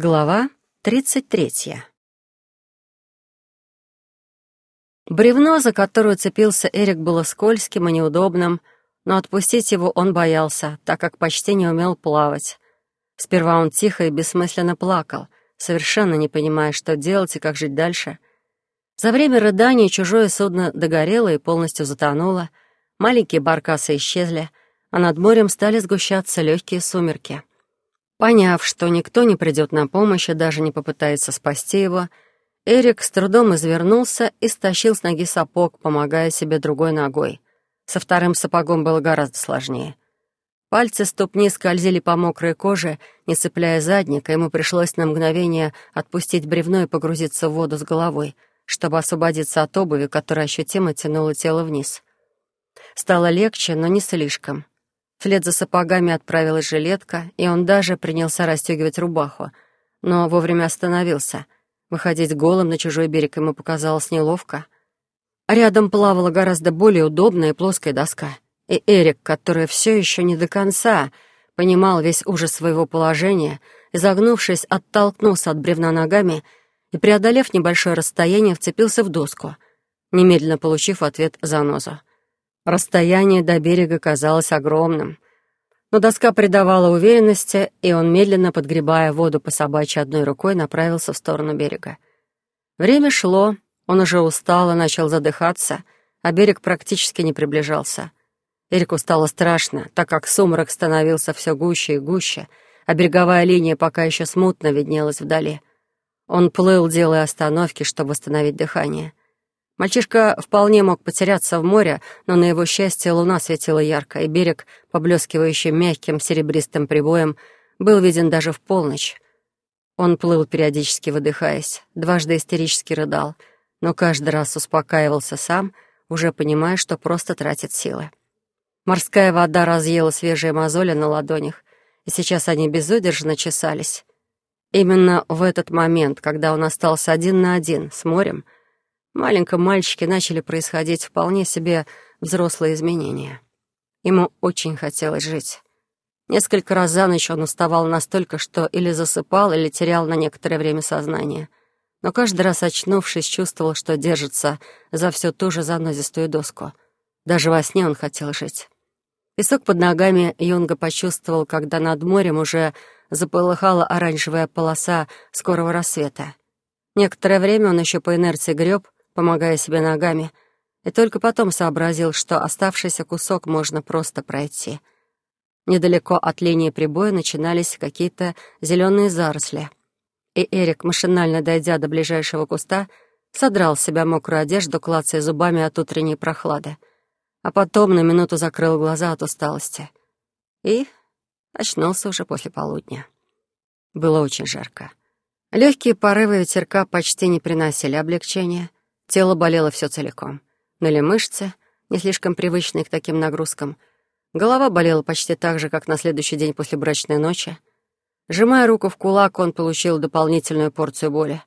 Глава 33. Бревно, за которое цепился Эрик, было скользким и неудобным, но отпустить его он боялся, так как почти не умел плавать. Сперва он тихо и бессмысленно плакал, совершенно не понимая, что делать и как жить дальше. За время рыдания чужое судно догорело и полностью затонуло, маленькие баркасы исчезли, а над морем стали сгущаться легкие сумерки — Поняв, что никто не придет на помощь и даже не попытается спасти его, Эрик с трудом извернулся и стащил с ноги сапог, помогая себе другой ногой. Со вторым сапогом было гораздо сложнее. Пальцы ступни скользили по мокрой коже, не цепляя задника, ему пришлось на мгновение отпустить бревно и погрузиться в воду с головой, чтобы освободиться от обуви, которая ощутимо тянула тело вниз. Стало легче, но не слишком. Вслед за сапогами отправилась жилетка, и он даже принялся расстегивать рубаху, но вовремя остановился. Выходить голым на чужой берег ему показалось неловко. Рядом плавала гораздо более удобная и плоская доска. И Эрик, который все еще не до конца понимал весь ужас своего положения, изогнувшись, оттолкнулся от бревна ногами и, преодолев небольшое расстояние, вцепился в доску, немедленно получив ответ занозу. Расстояние до берега казалось огромным. Но доска придавала уверенности, и он, медленно подгребая воду по собачьей одной рукой, направился в сторону берега. Время шло, он уже устал и начал задыхаться, а берег практически не приближался. Эрику стало страшно, так как сумрак становился все гуще и гуще, а береговая линия пока еще смутно виднелась вдали. Он плыл, делая остановки, чтобы восстановить дыхание. Мальчишка вполне мог потеряться в море, но на его счастье луна светила ярко, и берег, поблескивающий мягким серебристым прибоем, был виден даже в полночь. Он плыл, периодически выдыхаясь, дважды истерически рыдал, но каждый раз успокаивался сам, уже понимая, что просто тратит силы. Морская вода разъела свежие мозоли на ладонях, и сейчас они безудержно чесались. Именно в этот момент, когда он остался один на один с морем, — маленьком мальчике начали происходить вполне себе взрослые изменения. Ему очень хотелось жить. Несколько раз за ночь он уставал настолько, что или засыпал, или терял на некоторое время сознание. Но каждый раз, очнувшись, чувствовал, что держится за всю ту же занозистую доску. Даже во сне он хотел жить. Песок под ногами Юнга почувствовал, когда над морем уже заполыхала оранжевая полоса скорого рассвета. Некоторое время он еще по инерции греб, помогая себе ногами, и только потом сообразил, что оставшийся кусок можно просто пройти. Недалеко от линии прибоя начинались какие-то зеленые заросли, и Эрик, машинально дойдя до ближайшего куста, содрал с себя мокрую одежду, клацая зубами от утренней прохлады, а потом на минуту закрыл глаза от усталости и очнулся уже после полудня. Было очень жарко. Легкие порывы ветерка почти не приносили облегчения — Тело болело все целиком. Ныли мышцы, не слишком привычные к таким нагрузкам. Голова болела почти так же, как на следующий день после брачной ночи. Сжимая руку в кулак, он получил дополнительную порцию боли.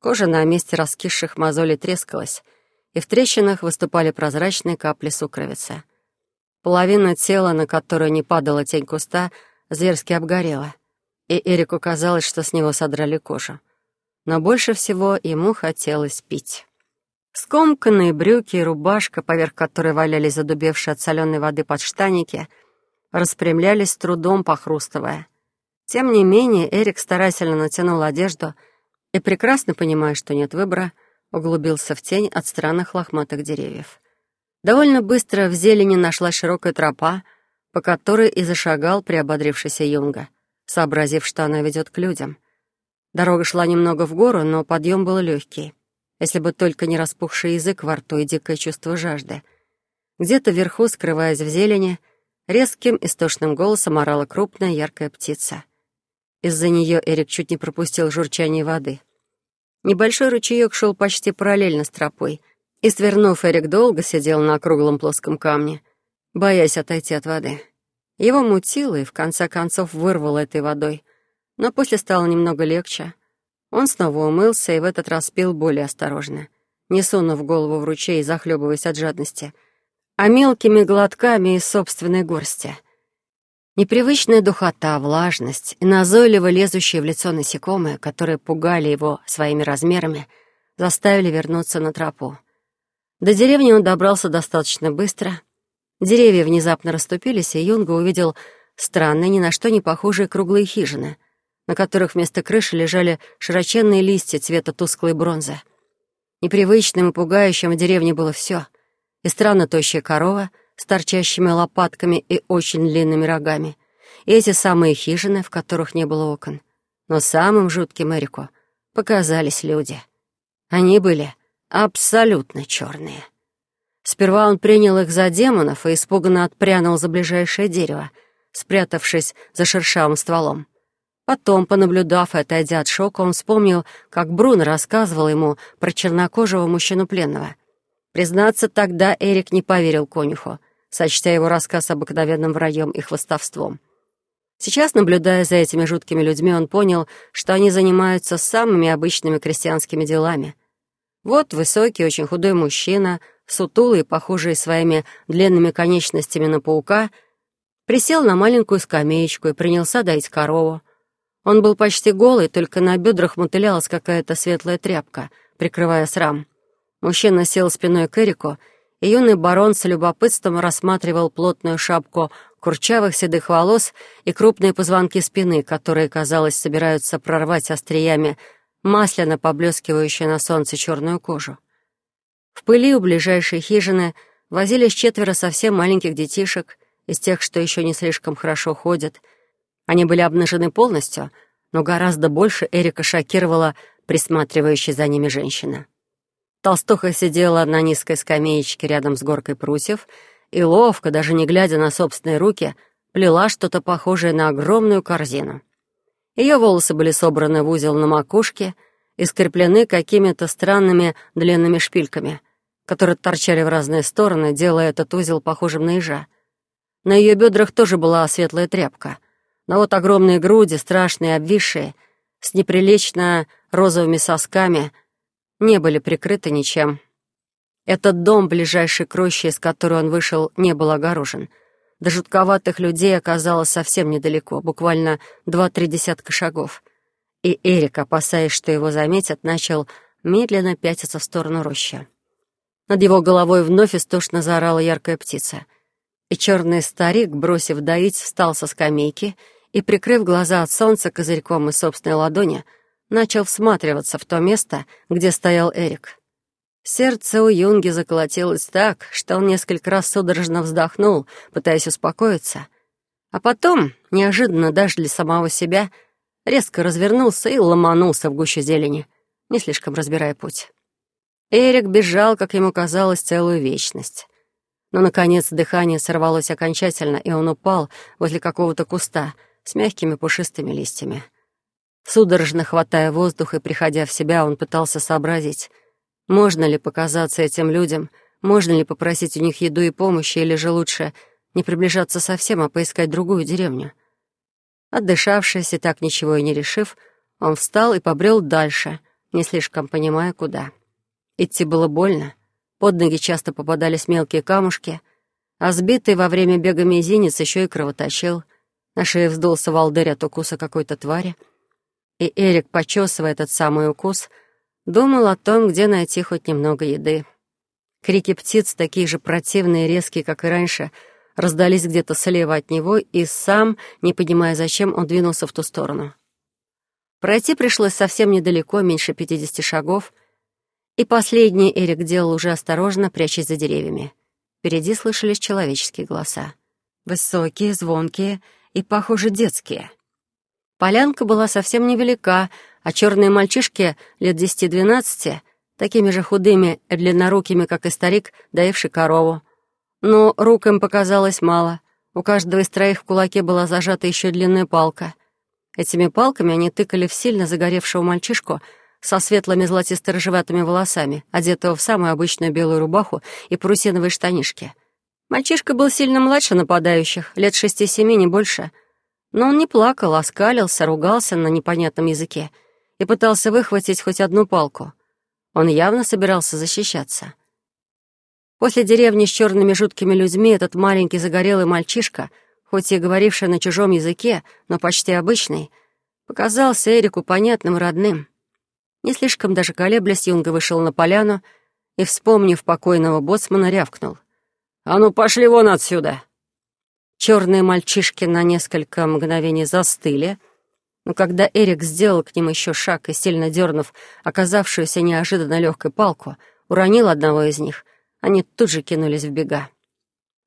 Кожа на месте раскисших мозолей трескалась, и в трещинах выступали прозрачные капли сукровицы. Половина тела, на которую не падала тень куста, зверски обгорела, и Эрику казалось, что с него содрали кожу. Но больше всего ему хотелось пить. Скомканные брюки и рубашка, поверх которой валялись задубевшие от соленой воды подштаники, распрямлялись трудом, похрустывая. Тем не менее, Эрик старательно натянул одежду и, прекрасно понимая, что нет выбора, углубился в тень от странных лохматых деревьев. Довольно быстро в зелени нашла широкая тропа, по которой и зашагал приободрившийся Юнга, сообразив, что она ведет к людям. Дорога шла немного в гору, но подъем был легкий если бы только не распухший язык во рту и дикое чувство жажды. Где-то вверху, скрываясь в зелени, резким истошным голосом орала крупная яркая птица. Из-за нее Эрик чуть не пропустил журчание воды. Небольшой ручеек шел почти параллельно с тропой, и, свернув, Эрик долго сидел на округлом плоском камне, боясь отойти от воды. Его мутило и, в конце концов, вырвало этой водой, но после стало немного легче — он снова умылся и в этот раз пил более осторожно, не сунув голову в ручей и захлебываясь от жадности, а мелкими глотками из собственной горсти. Непривычная духота, влажность и назойливо лезущие в лицо насекомые, которые пугали его своими размерами, заставили вернуться на тропу. До деревни он добрался достаточно быстро. Деревья внезапно расступились, и Юнга увидел странные, ни на что не похожие круглые хижины, на которых вместо крыши лежали широченные листья цвета тусклой бронзы. Непривычным и пугающим в деревне было все. И странно тощая корова — с торчащими лопатками и очень длинными рогами. И эти самые хижины, в которых не было окон. Но самым жутким Эрику показались люди. Они были абсолютно черные. Сперва он принял их за демонов и испуганно отпрянул за ближайшее дерево, спрятавшись за шершавым стволом. Потом, понаблюдав и отойдя от шока, он вспомнил, как Бруно рассказывал ему про чернокожего мужчину пленного. Признаться, тогда Эрик не поверил конюху — сочтя его рассказ обыкновенным враньем и хвостовством. Сейчас, наблюдая за этими жуткими людьми, он понял, что они занимаются самыми обычными крестьянскими делами. Вот высокий, очень худой мужчина, сутулый, похожий своими длинными конечностями на паука, присел на маленькую скамеечку и принялся доить корову. Он был почти голый, только на бедрах мотылялась какая-то светлая тряпка, прикрывая срам. Мужчина сел спиной к Эрику и юный барон с любопытством рассматривал плотную шапку курчавых седых волос и крупные позвонки спины, которые, казалось, собираются прорвать остриями масляно поблескивающую на солнце черную кожу. В пыли у ближайшей хижины возились четверо совсем маленьких детишек, из тех, что еще не слишком хорошо ходят. Они были обнажены полностью, но гораздо больше Эрика шокировала присматривающая за ними женщина. Толстуха сидела на низкой скамеечке рядом с горкой прутьев и ловко, даже не глядя на собственные руки, плела что-то похожее на огромную корзину. Ее волосы были собраны в узел на макушке и скреплены какими-то странными длинными шпильками, которые торчали в разные стороны, делая этот узел похожим на ежа. На ее бедрах тоже была светлая тряпка, но вот огромные груди, страшные, обвисшие, с неприлично розовыми сосками — не были прикрыты ничем. Этот дом, ближайший к роще, из которой он вышел, не был огорожен. До жутковатых людей оказалось совсем недалеко, буквально два-три десятка шагов. И Эрик, опасаясь, что его заметят, начал медленно пятиться в сторону рощи. Над его головой вновь истошно заорала яркая птица. И черный старик, бросив доить, встал со скамейки и, прикрыв глаза от солнца козырьком из собственной ладони, начал всматриваться в то место, где стоял Эрик. Сердце у Юнги заколотилось так, что он несколько раз судорожно вздохнул, пытаясь успокоиться. А потом, неожиданно даже для самого себя, резко развернулся и ломанулся в гущу зелени, не слишком разбирая путь. Эрик бежал, как ему казалось, целую вечность. Но, наконец, дыхание сорвалось окончательно, и он упал возле какого-то куста с мягкими пушистыми листьями. Судорожно хватая воздух и приходя в себя, он пытался сообразить, можно ли показаться этим людям, можно ли попросить у них еду и помощи, или же лучше не приближаться совсем, а поискать другую деревню. Отдышавшись и так ничего и не решив, он встал и побрел дальше, не слишком понимая, куда. Идти было больно, под ноги часто попадались мелкие камушки, а сбитый во время бега мизинец еще и кровоточил. На шее вздулся волдырь от укуса какой-то твари — и Эрик, почесывая этот самый укус, думал о том, где найти хоть немного еды. Крики птиц, такие же противные и резкие, как и раньше, раздались где-то слева от него, и сам, не понимая зачем, он двинулся в ту сторону. Пройти пришлось совсем недалеко, меньше пятидесяти шагов, и последний Эрик делал уже осторожно, прячась за деревьями. Впереди слышались человеческие голоса. Высокие, звонкие и, похоже, детские — Полянка была совсем невелика, а черные мальчишки лет десяти-двенадцати, такими же худыми и длиннорукими, как и старик, доивший корову. Но рук им показалось мало. У каждого из троих в кулаке была зажата еще длинная палка. Этими палками они тыкали в сильно загоревшего мальчишку со светлыми золотисто-рыжеватыми волосами, одетого в самую обычную белую рубаху и парусиновые штанишки. Мальчишка был сильно младше нападающих, лет шести-семи, не больше — но он не плакал, а скалился, ругался на непонятном языке и пытался выхватить хоть одну палку. Он явно собирался защищаться. После деревни с черными жуткими людьми этот маленький загорелый мальчишка, хоть и говоривший на чужом языке, но почти обычный, показался Эрику понятным и родным. Не слишком даже колеблясь, Юнга вышел на поляну и, вспомнив покойного боцмана, рявкнул. «А ну, пошли вон отсюда!» Черные мальчишки на несколько мгновений застыли, но когда Эрик сделал к ним еще шаг и, сильно дернув оказавшуюся неожиданно легкой палку, уронил одного из них, они тут же кинулись в бега.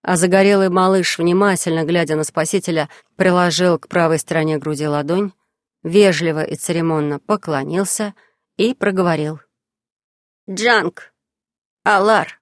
А загорелый малыш, внимательно глядя на спасителя, приложил к правой стороне груди ладонь, вежливо и церемонно поклонился и проговорил. «Джанг! Алар!»